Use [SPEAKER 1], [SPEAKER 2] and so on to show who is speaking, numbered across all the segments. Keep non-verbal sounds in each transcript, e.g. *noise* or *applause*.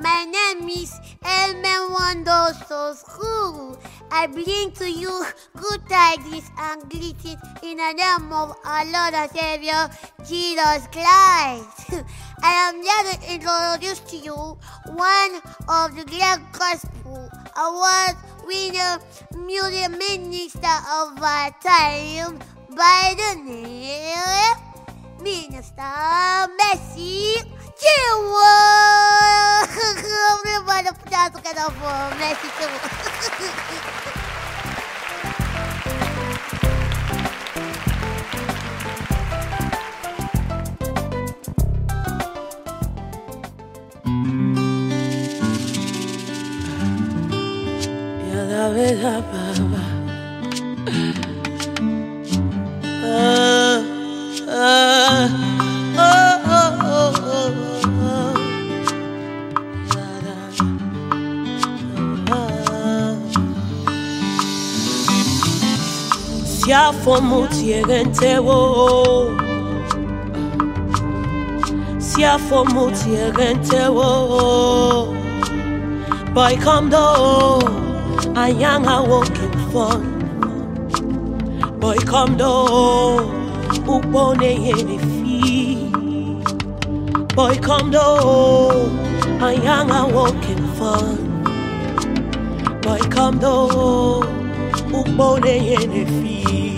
[SPEAKER 1] My name is Elmer Wondoso I bring to you good tidings and greetings in the name of our Lord and Savior, Jesus Christ. *laughs* I am here to introduce to you one of the great gospel award winner music minister of our time by the name Minister
[SPEAKER 2] Mercy Tio! *laughs* Obrigado por estar no canal, do mestre Tio! siafomutiegentewo wo siafomutiegentewo boy come do ayanga wokin fun boy come do ukpone yerefi boy come do ayanga wokin fun boy come do ukpone yerefi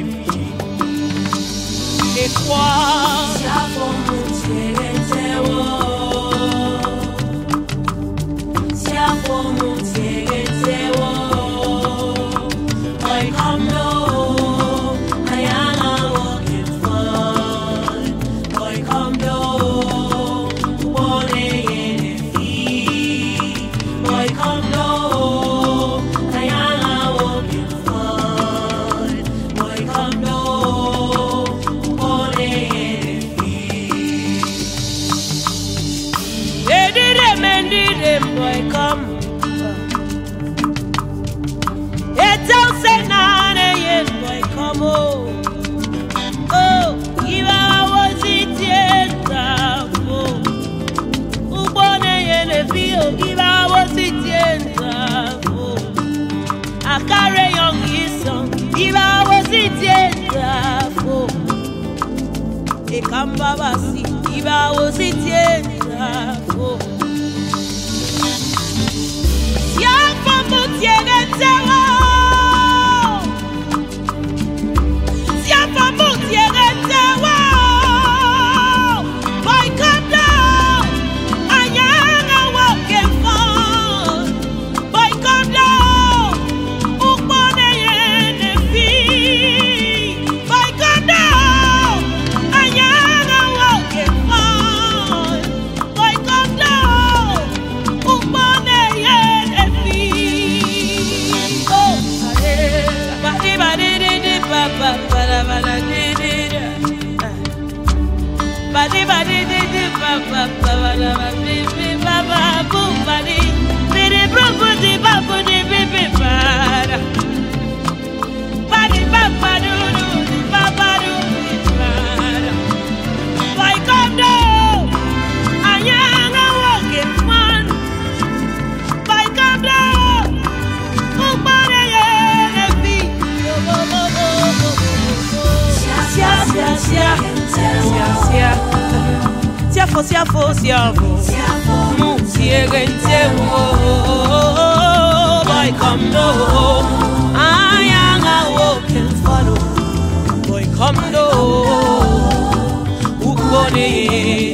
[SPEAKER 2] et croire. Yeah, yeah, yeah.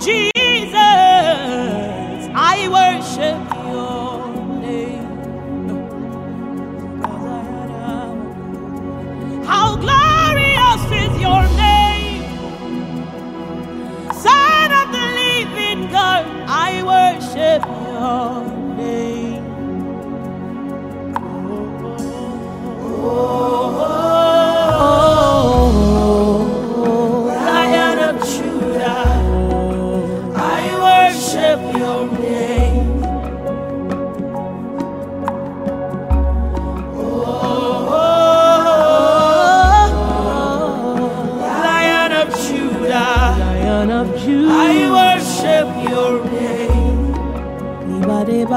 [SPEAKER 2] Jesus, I worship your name. How glorious is your name, Son of the living God, I worship your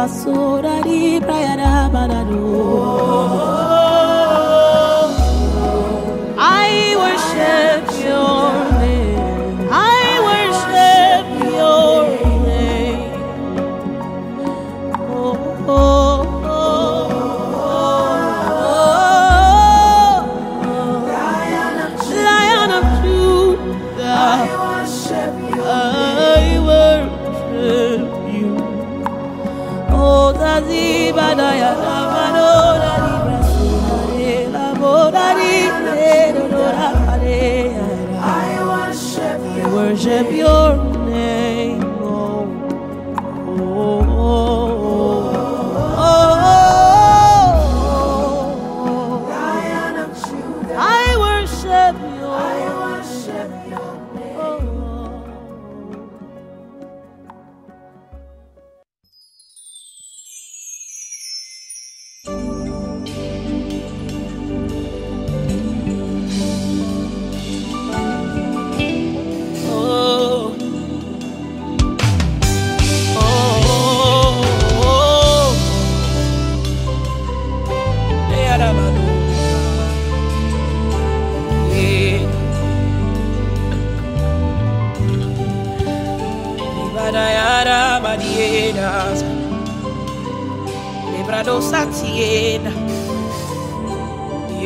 [SPEAKER 3] basura di praia da balado.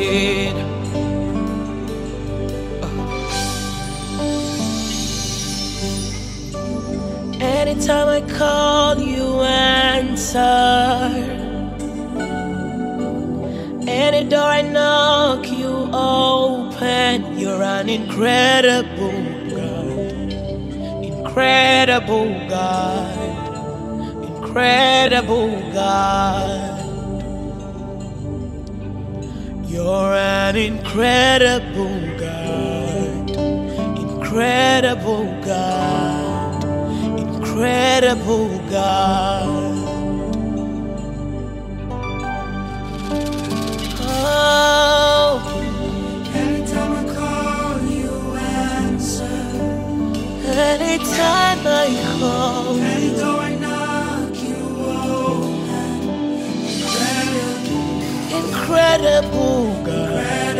[SPEAKER 3] Uh. Anytime I call, you answer. Any door I knock, you open. You're an incredible God.
[SPEAKER 2] Incredible God. Incredible God. You're an incredible God, incredible God, incredible God. Oh,
[SPEAKER 4] Anytime I call, you answer.
[SPEAKER 2] anytime I call,
[SPEAKER 4] Any
[SPEAKER 2] incredible God,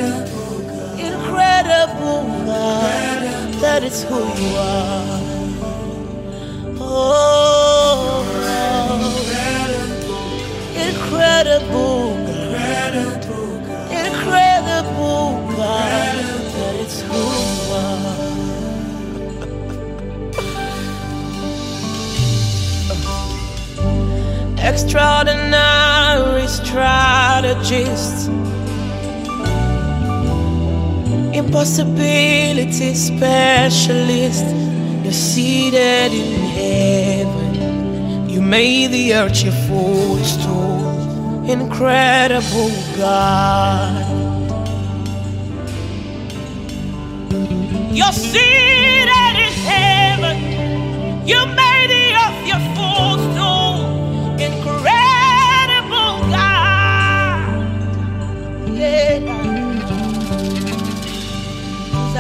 [SPEAKER 4] Incredible God.
[SPEAKER 2] that is who you are. Oh. Incredible Extraordinary strategist, impossibility specialist. You're seated in heaven. You made the earth your footstool. Incredible God. You're seated in heaven. You made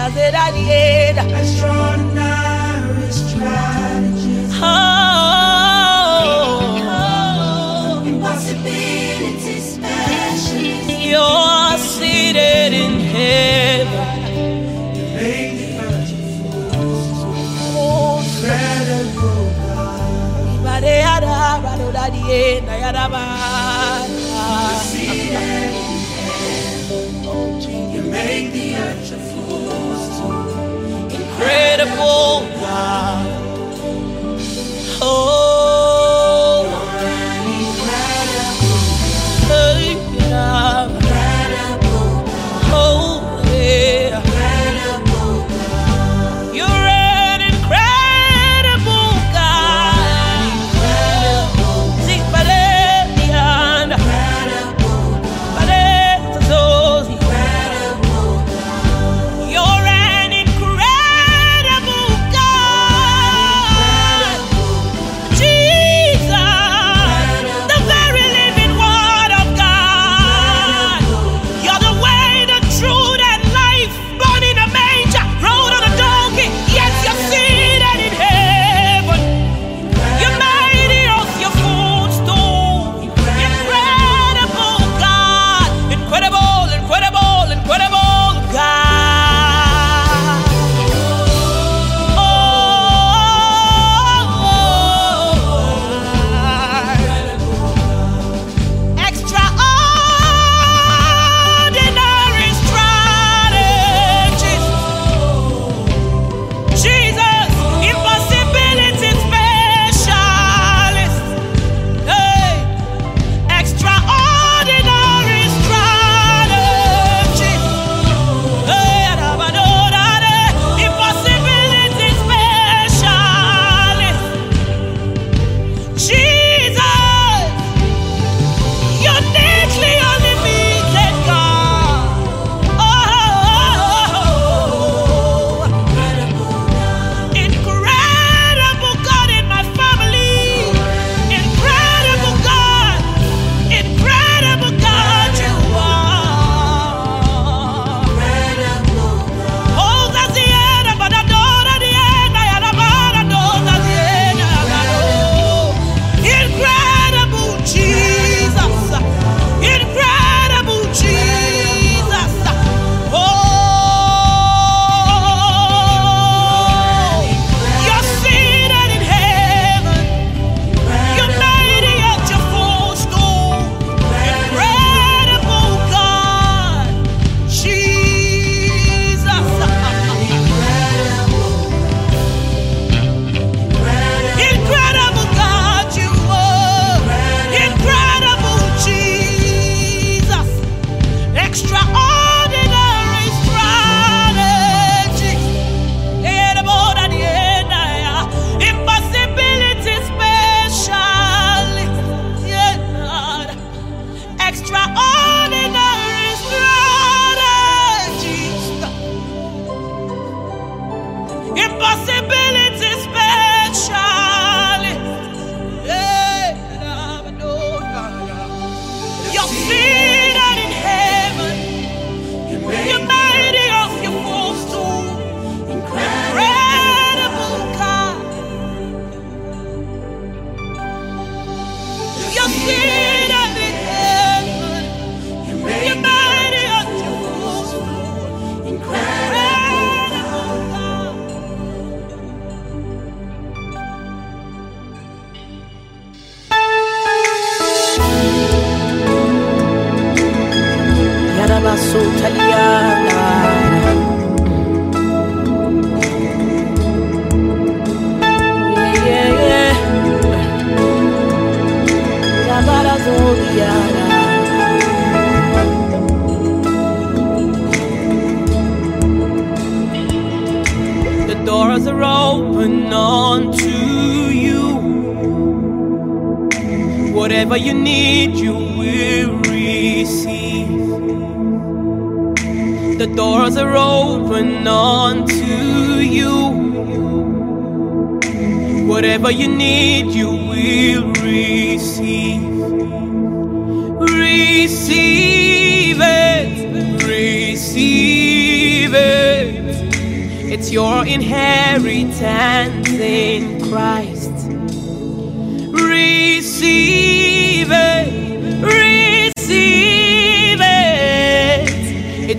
[SPEAKER 2] Zazeradieda.
[SPEAKER 4] Extraordinary strategist.
[SPEAKER 2] Oh.
[SPEAKER 4] Impossibility.
[SPEAKER 2] You're seated in heaven.
[SPEAKER 4] Make the earth.
[SPEAKER 2] Oh,
[SPEAKER 4] Incredible God.
[SPEAKER 2] Badeada, badodadieda.
[SPEAKER 4] Seated
[SPEAKER 2] incredible God.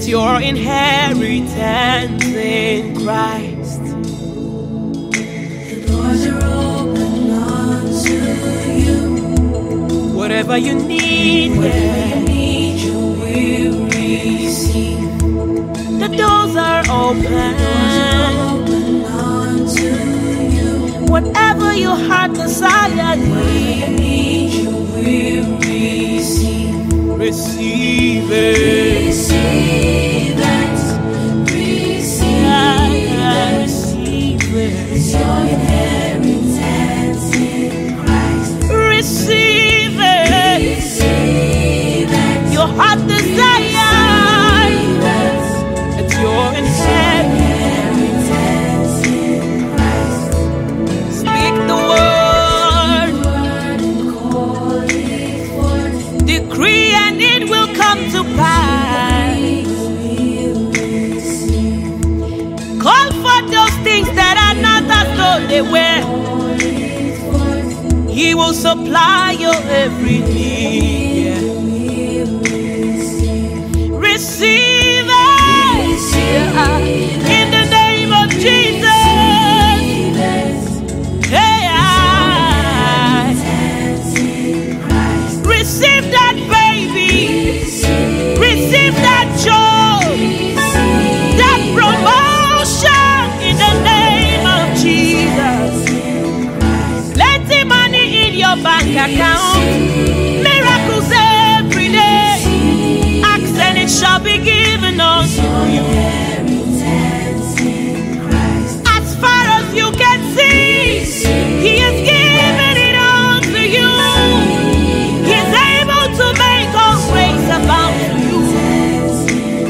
[SPEAKER 2] Your inheritance in Christ.
[SPEAKER 5] The doors are open unto you.
[SPEAKER 2] Whatever you need,
[SPEAKER 5] Whatever you need, you will receive.
[SPEAKER 2] the doors are open.
[SPEAKER 5] Open unto you.
[SPEAKER 2] Whatever your heart desires,
[SPEAKER 5] Whatever you need, you will receive.
[SPEAKER 2] Receive it.
[SPEAKER 5] Receive it. Receive it.
[SPEAKER 2] Receive it. Will supply your every need. Bank account. Miracles every day. Ask and it shall be given
[SPEAKER 5] Christ.
[SPEAKER 2] As far as you can see, He has given it unto you. He's able to make all abound to you.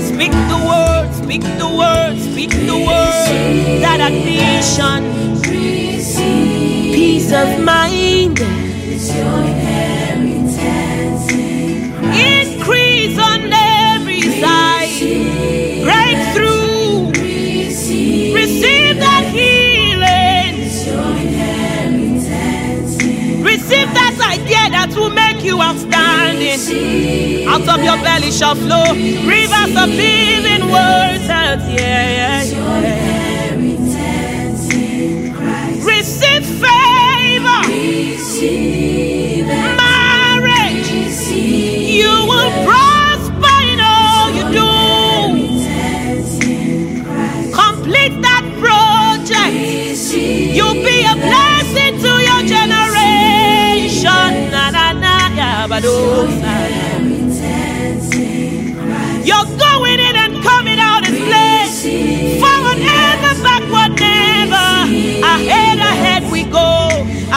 [SPEAKER 2] Speak the word, speak the word, speak the word. That admission, peace of mind, Out of your belly shall flow rivers of living waters. Yeah, yeah, yeah.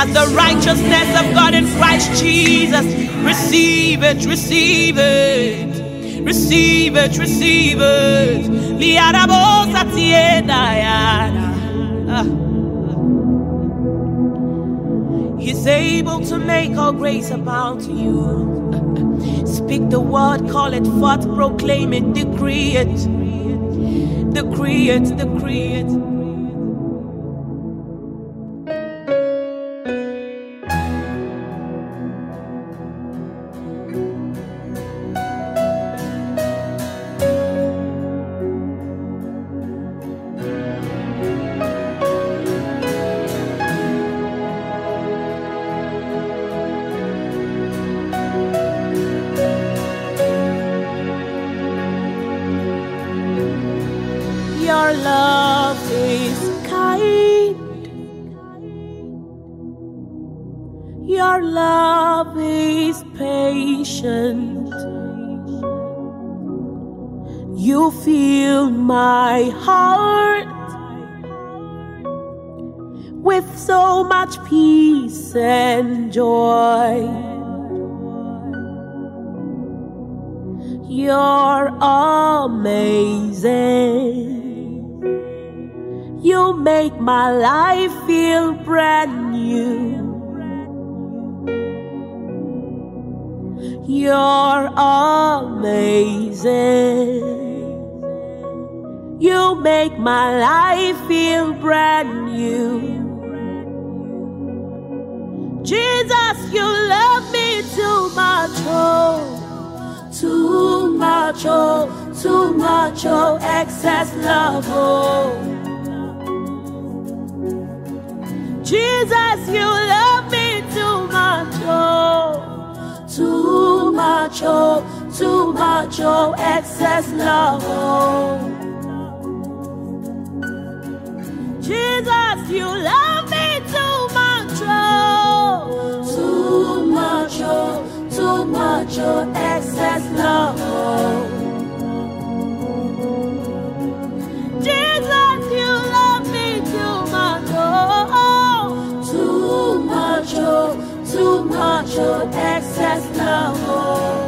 [SPEAKER 2] As the righteousness of God in Christ Jesus. Receive it, receive it. Receive it, receive it. Liarabo satieda. Ah. He's able to make all grace abound to you. Speak the word, call it forth, proclaim it, decree it. Decree it, decree it. my life feel brand new. You're amazing. You make my life feel brand new. Jesus, you love me too much, oh, too much, oh, too much, oh, excess love, oh. Jesus, you love me too much, oh, too much, oh, too much, oh, excess love. Jesus, you love me too much, oh, too much, oh, too much, oh, excess love, oh. Your excess love.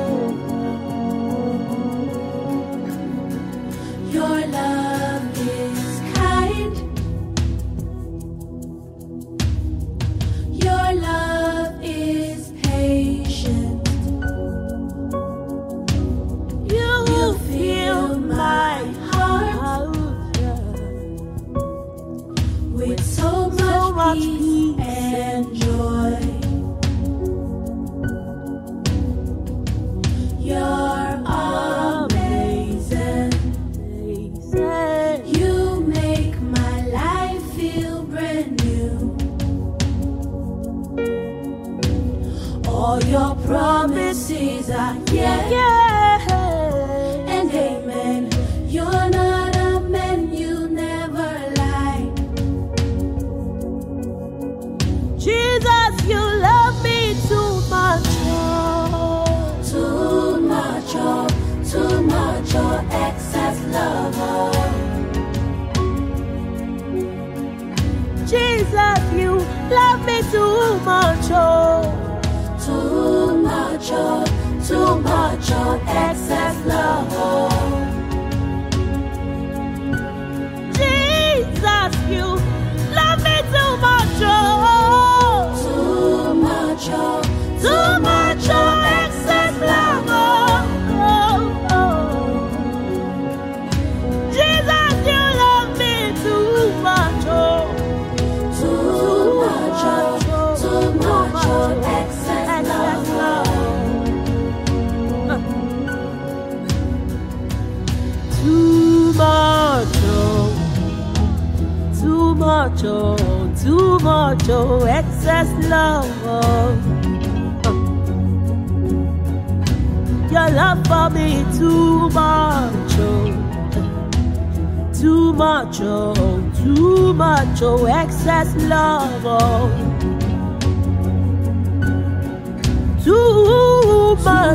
[SPEAKER 5] All your promises are yes.
[SPEAKER 2] yeah too much
[SPEAKER 5] of excess love.
[SPEAKER 2] Jesus, you love me too much. Oh.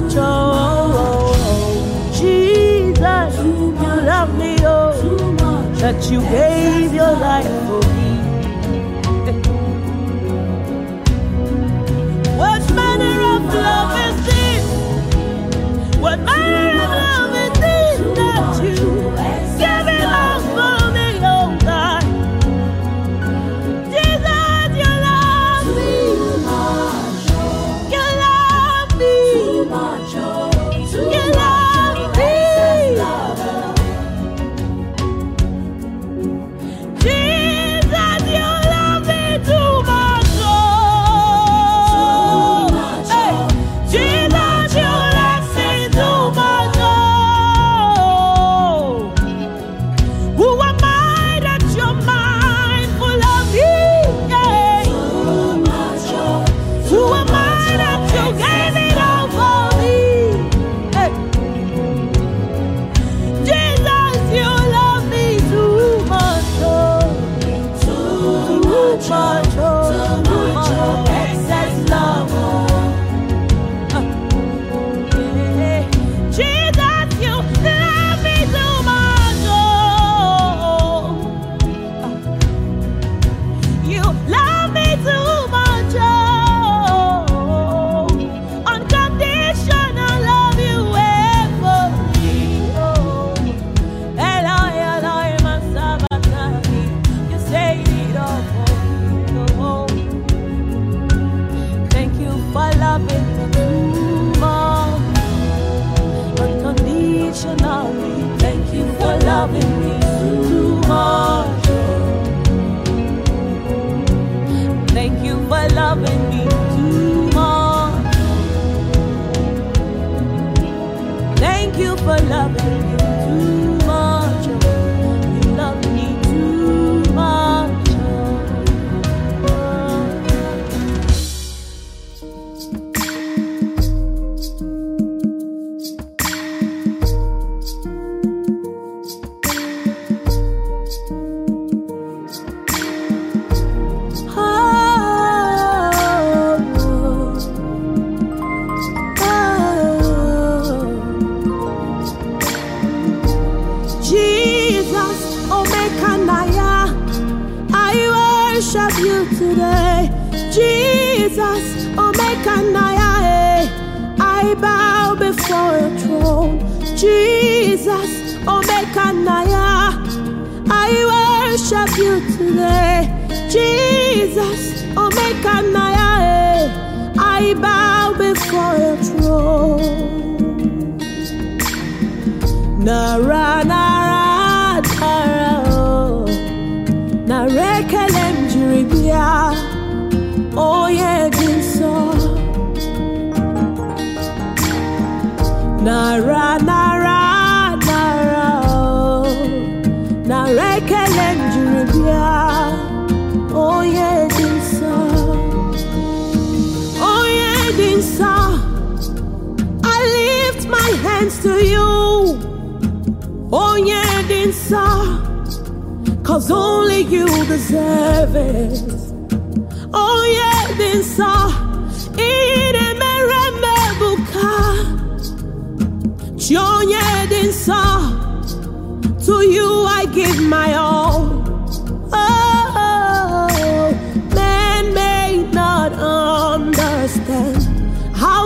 [SPEAKER 5] touch. Oh, oh, oh.
[SPEAKER 2] Jesus, you love me, oh, that you gave your life for me.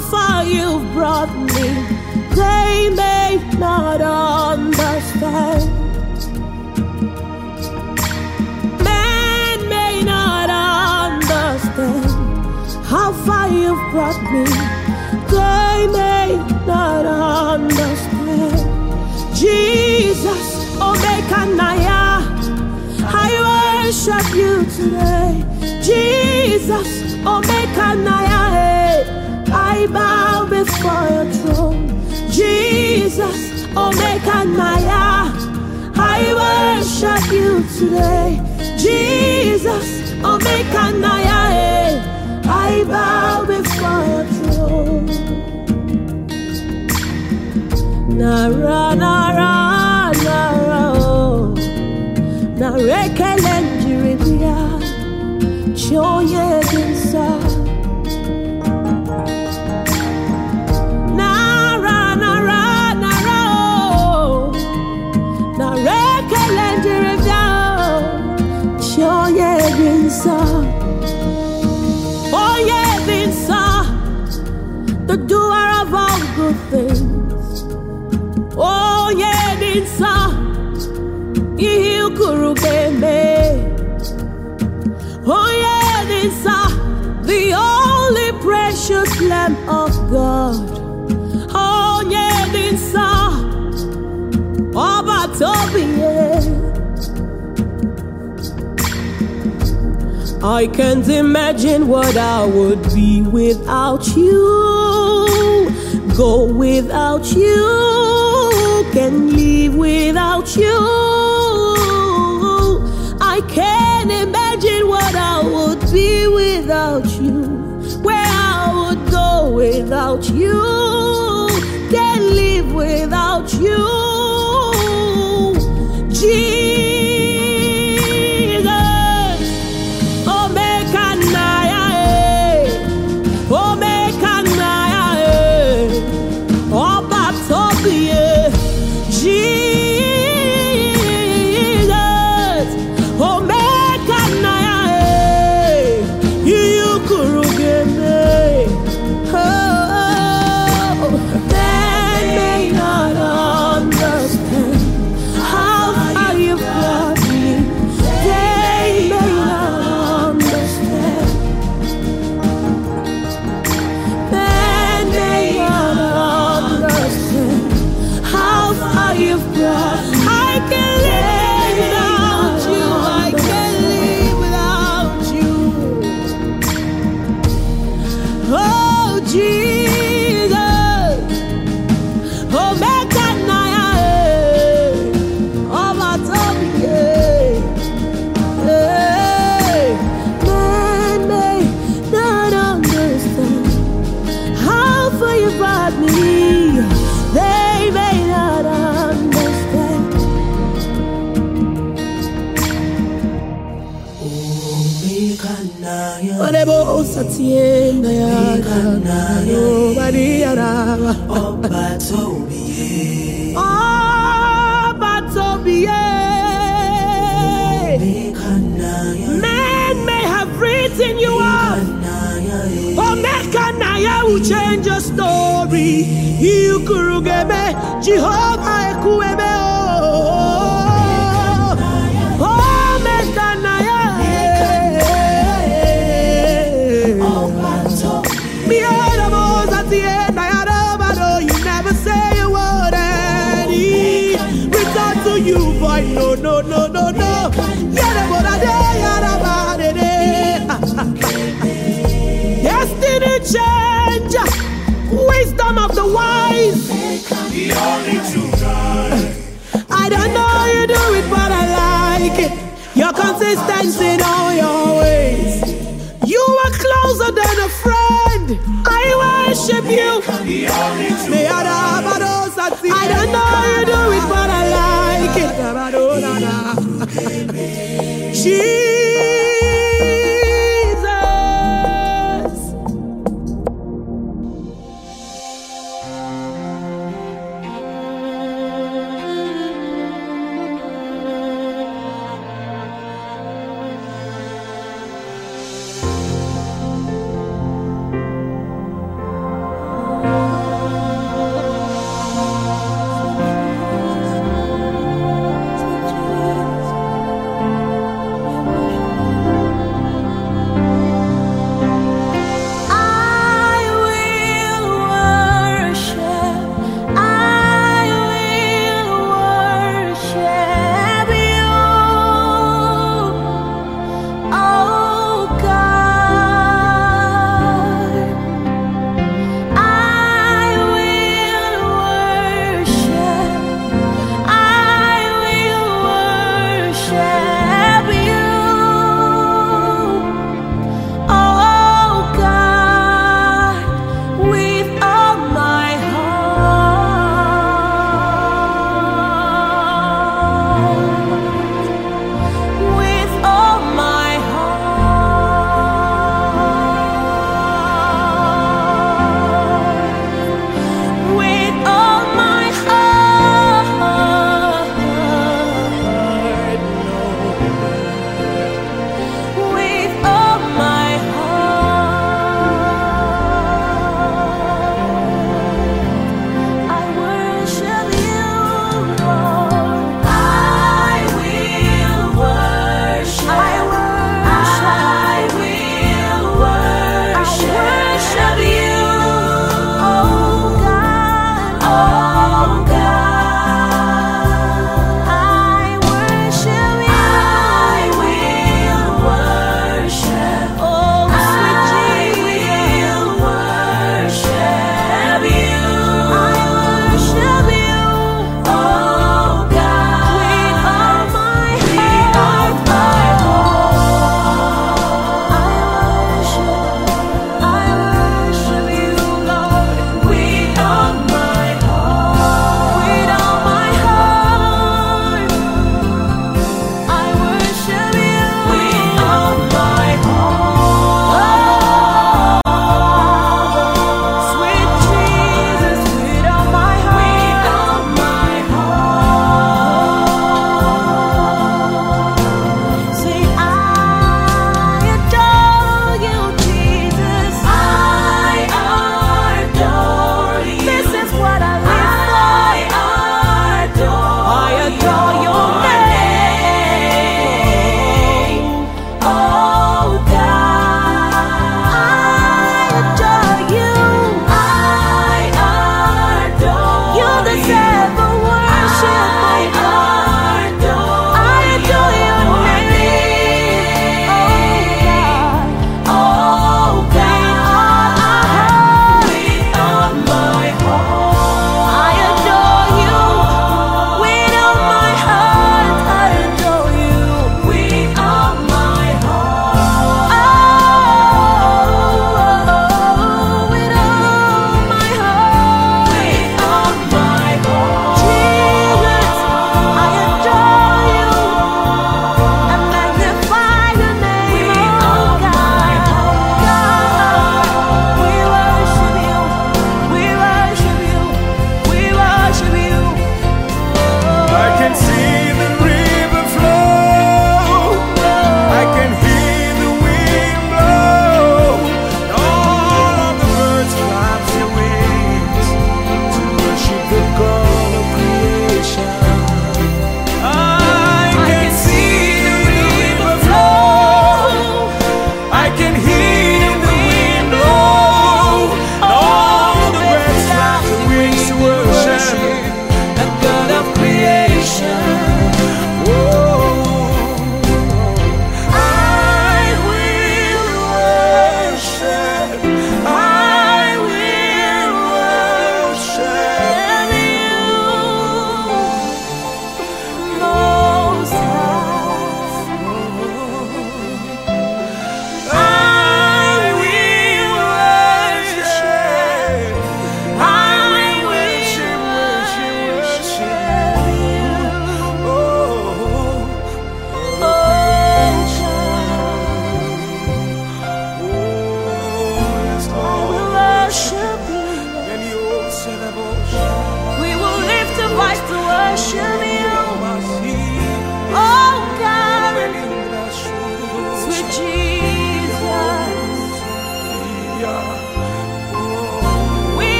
[SPEAKER 2] How far you've brought me. They may not understand. Man may not understand how far you've brought me. They may not understand. Jesus, Omekanaya, I worship you today. Jesus, Omekanaya, I bow before your throne. Jesus, oh, Omekanaya, I worship you today. Jesus, oh, Omekanaya, I bow before your throne. Nara, nara, nara, oh. Nara ekele njiri bịa, lamb of God onye dị nsọ ọbata obi ya I can't imagine what I would be without you. Go without you. Can live without you. I can't imagine what I would be without you. Without you. Can't live without you. Men may have written you up, but Mekanaya will change your story ikurugebe Jehovah ekuwebe. distance in all your ways. You are closer than a friend. I worship you. May I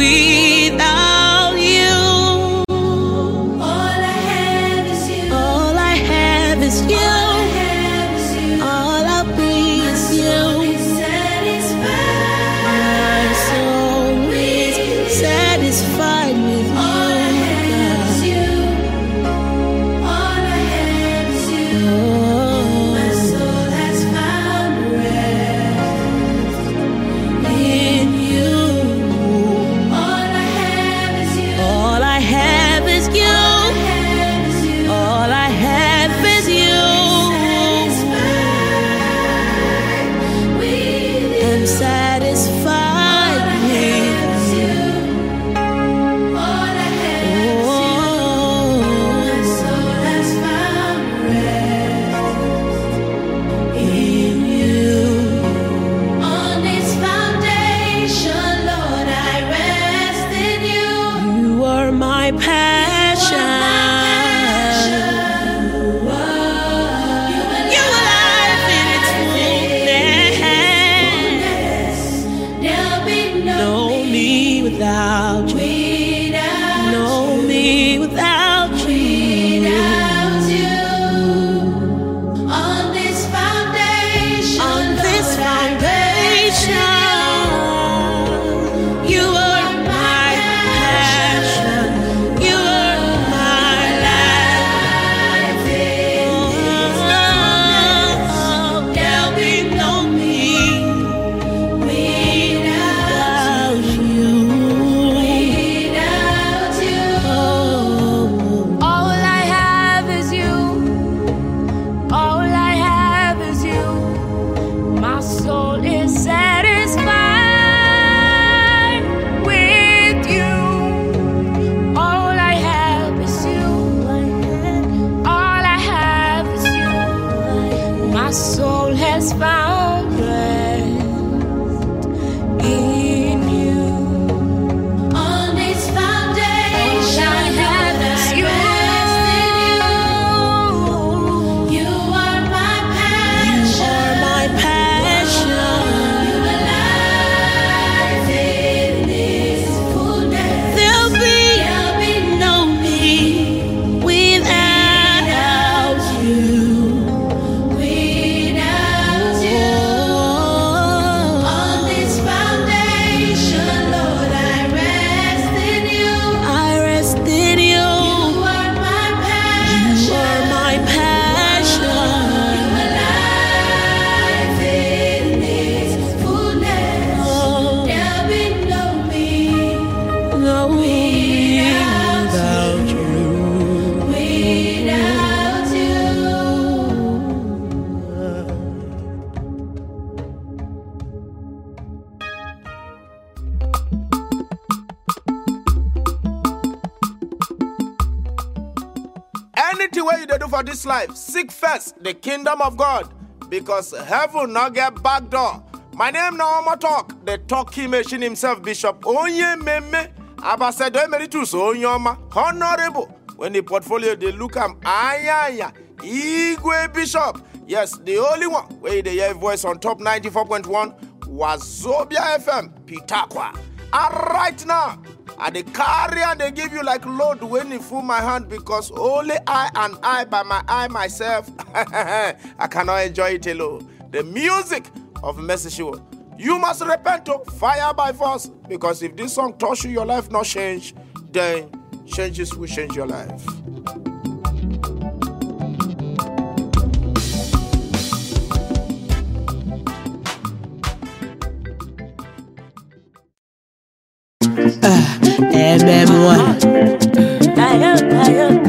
[SPEAKER 6] we kingdom of God, because heaven not get back door. My name na Omo Talk, the talking machine himself, Bishop Onye Meme, Ambassador Emeritus Onyoma, Honorable. When the portfolio they look am ayaya, Igwe Bishop. Yes, the only one where dey hear voice on top 94.1 Wazobia FM, Pitakwa. And right now, I dey carry and they give you like load when it full my hand because only I and I by my eye myself *laughs* I cannot enjoy it alone. The music of Shiwo. You must repent to fire by force because if this song touch you, your life not change, then changes will change your life. Ah.
[SPEAKER 2] MM1. Abba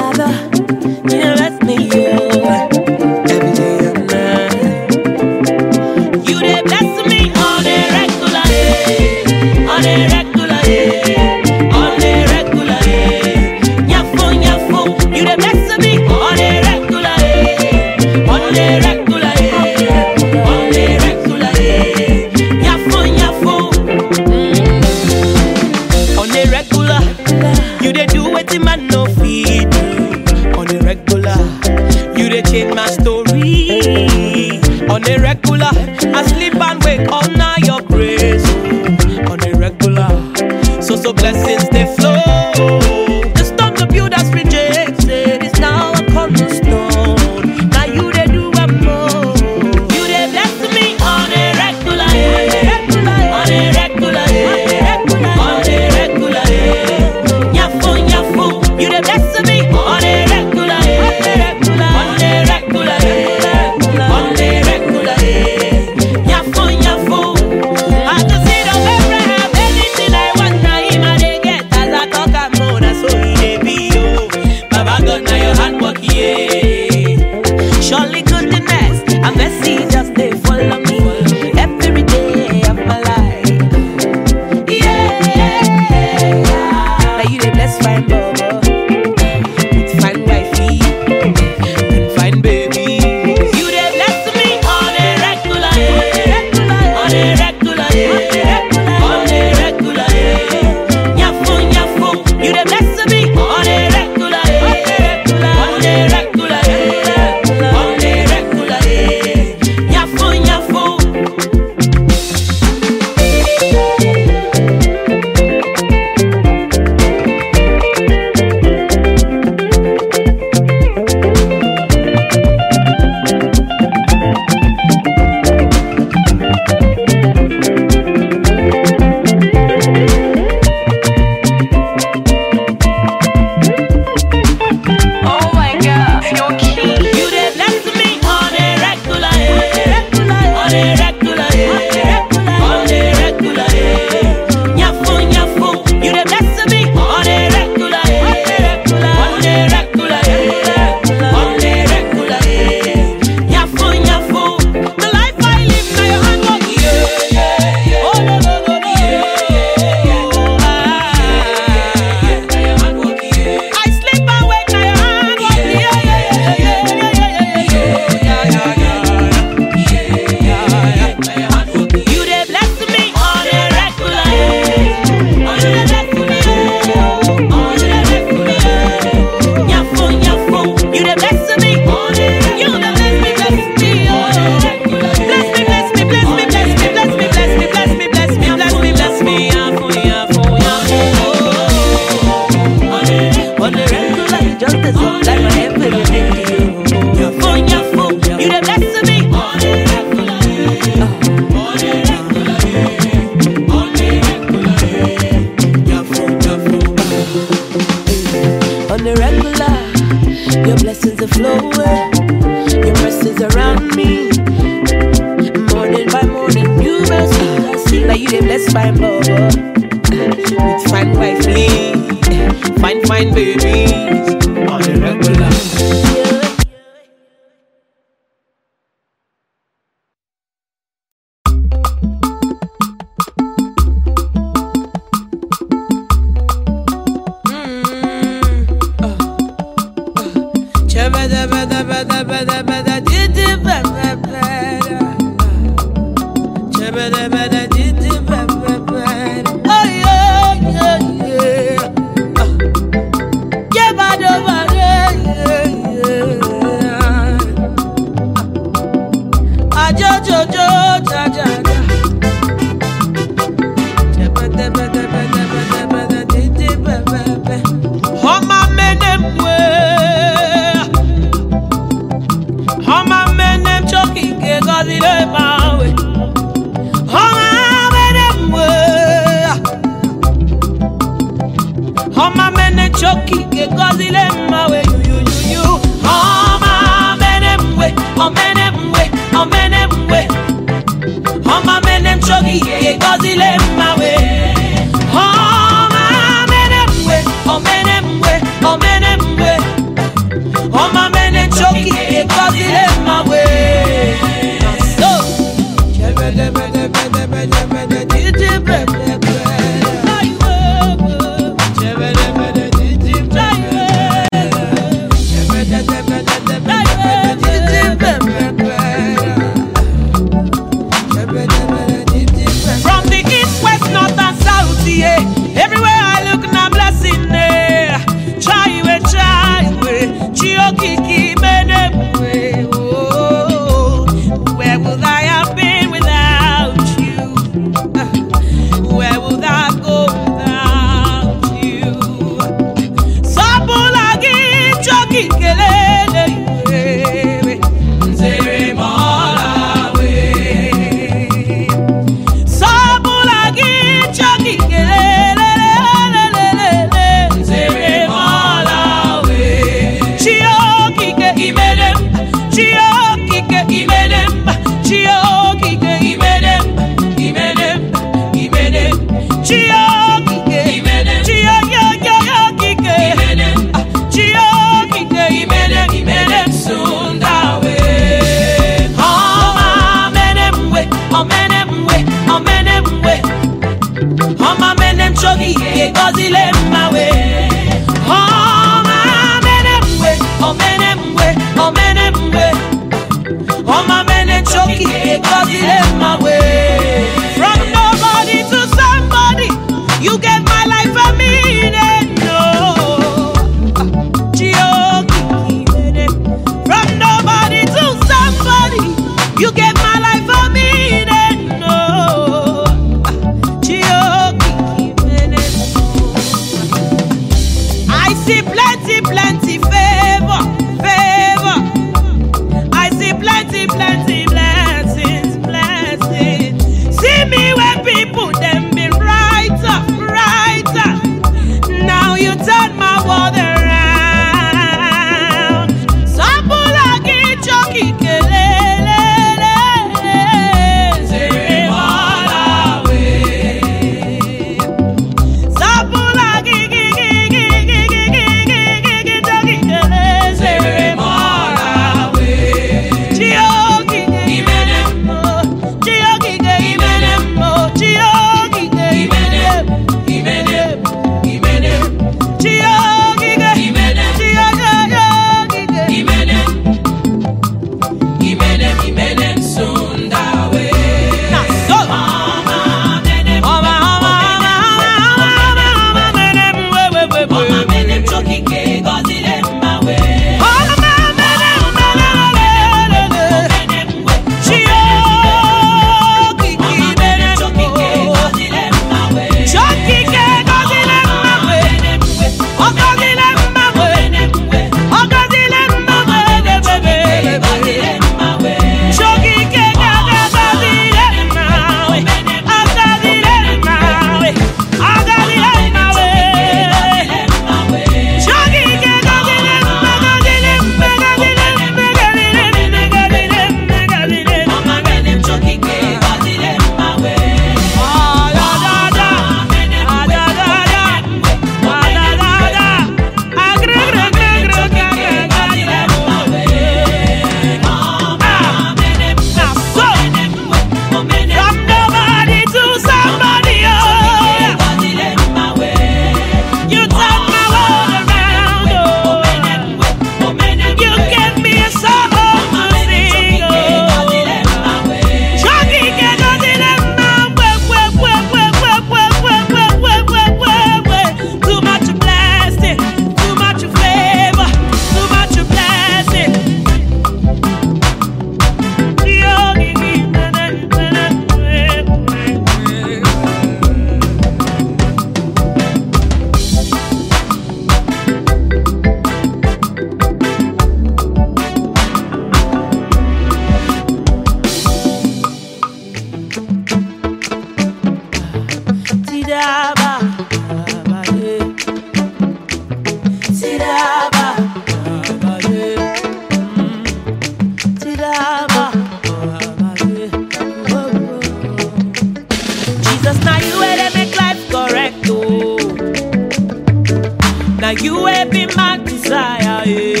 [SPEAKER 2] will be my desire. Yeah.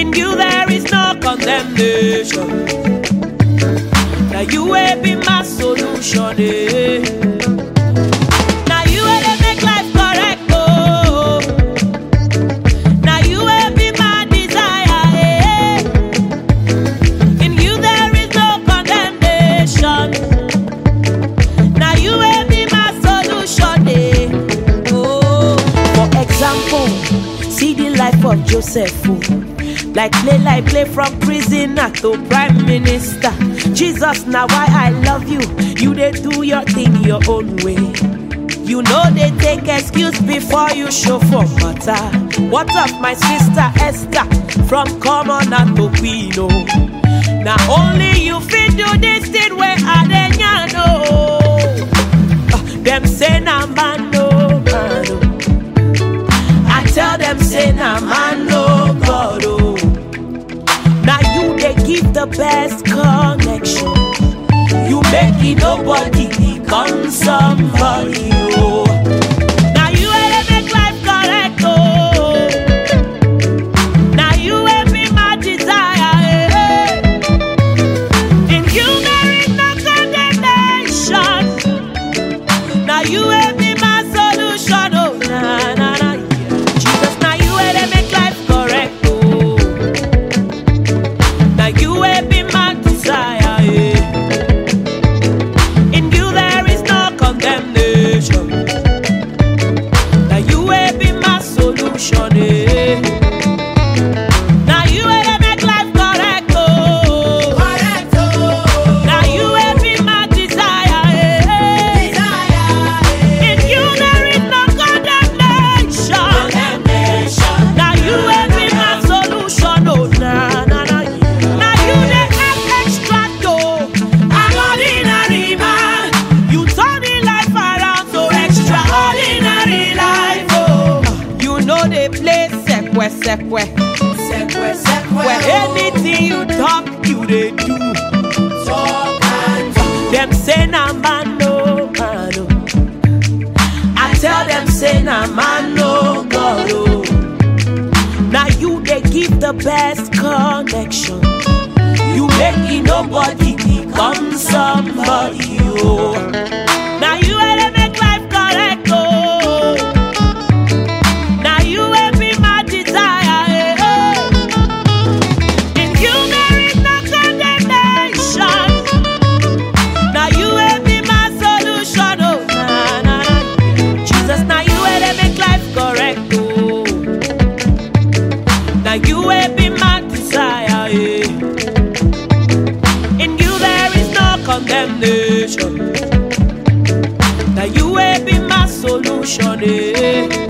[SPEAKER 2] In you there is no condemnation. That you will be my solution. Yeah. Joseph. Like play, like play from prison to prime minister. Jesus, now why I love you. You they do your thing your own way. You know they take excuse before you show for matter. What of my sister Esther from common to queen? Now only you fit do this thing where I know. Uh, ah, them say na man them say na man no God oh. Now you they give the best connection. You make it nobody become somebody oh. the best connection. You make me nobody become somebody. Oh. sure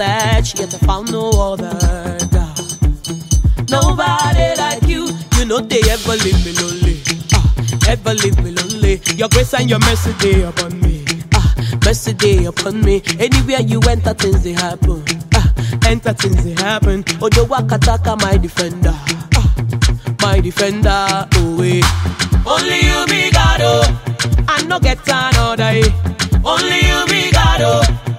[SPEAKER 2] search, yet I found no other. God. Nobody like you, you know they ever leave me lonely. Ah, ever leave me lonely. Your grace and your mercy day upon me. Ah, mercy day upon me. Anywhere you enter, things they happen. Ah, enter things they happen. Ojo Wakataka, my defender. Ah, my defender, oh wait. Only you be God, oh. I no get another. Eh. Only you be God, oh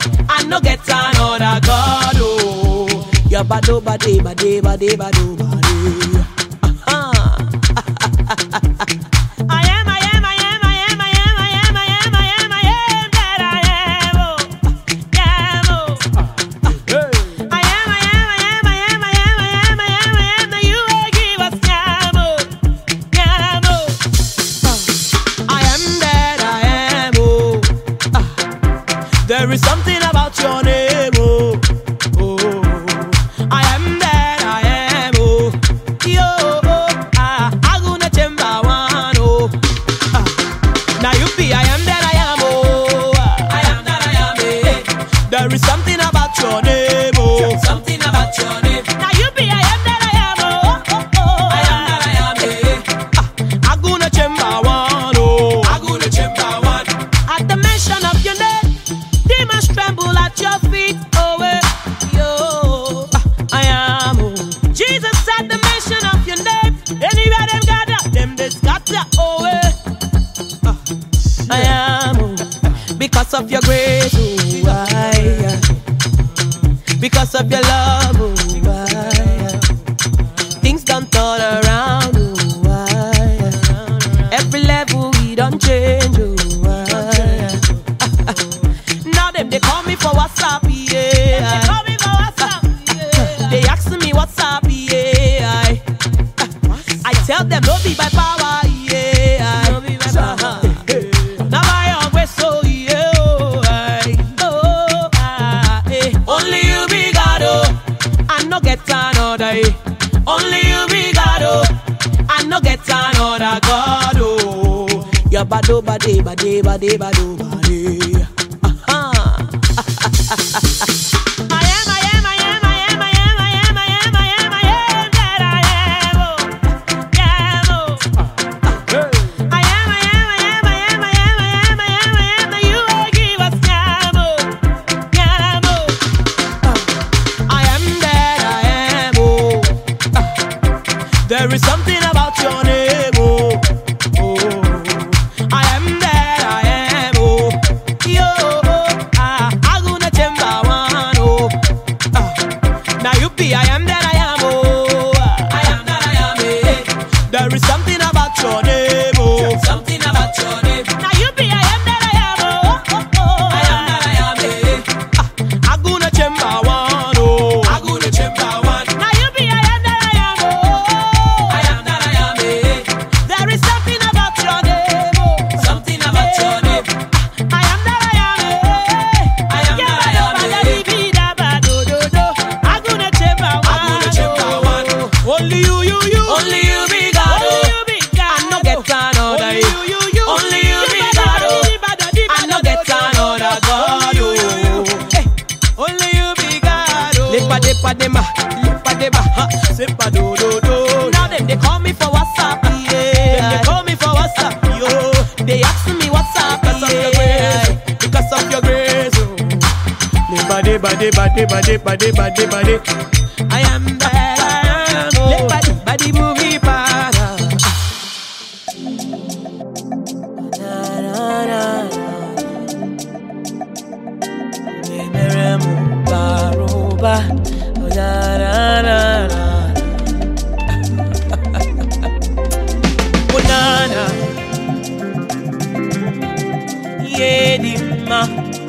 [SPEAKER 2] no get another God, oh. Your bado bade bade bade bado bade.
[SPEAKER 4] body, body.
[SPEAKER 2] Benima.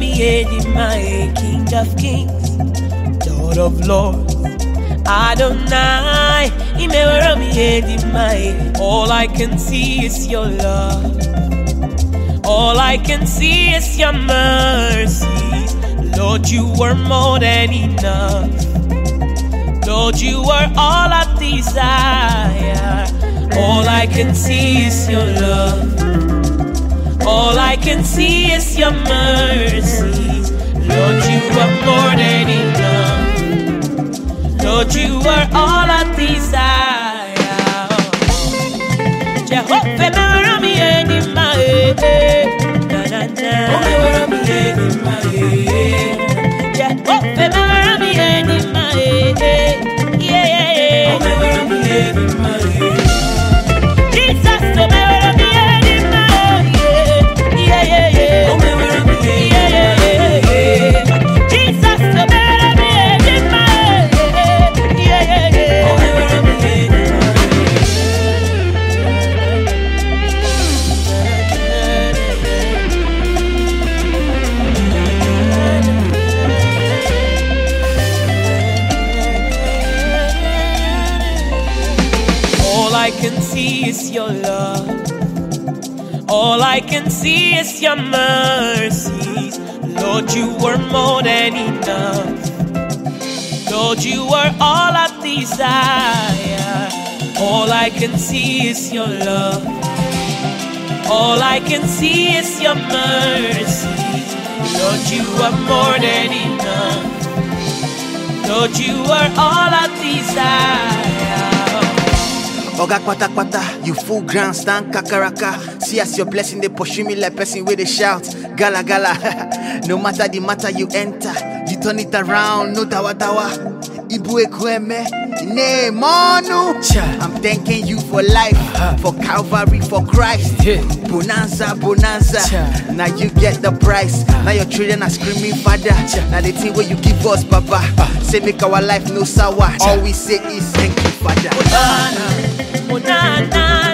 [SPEAKER 2] Me my King of Kings, Lord of Lords. Adonai, imewera me my. All I can see is your love. All I can see is your mercy. Lord, you were more than enough. Lord, you are all I desire. All I can see is your love. All I can see is your mercy. Lord, you are more than enough. Lord, you are all I desire. Jehovah, remember me in my head. Na, na, na. Jehovah. Yeah, yeah, yeah. Remember me in my head. Jesus, I can see is your mercies. Lord, you were more than enough. Lord, you are all I desire. All I can see is your love. All I can see is your mercy. Lord, you are more than enough. Lord, you are all I desire.
[SPEAKER 7] Oga kwata kwata, you full ground stand kakaraka. See as your blessing they pursue me like person with they shout gala gala. *laughs* no matter the matter you enter, you turn it around, no dawa dawa. Ibu ekweme, ne monu. I'm thanking you for life, for Calvary, for Christ. Bonanza, bonanza. Now you get the price. Now your children are screaming, Father. Now the thing where you give us, Papa. Say make our life no sour. All we say is thank you, Father.
[SPEAKER 2] Oh na na na,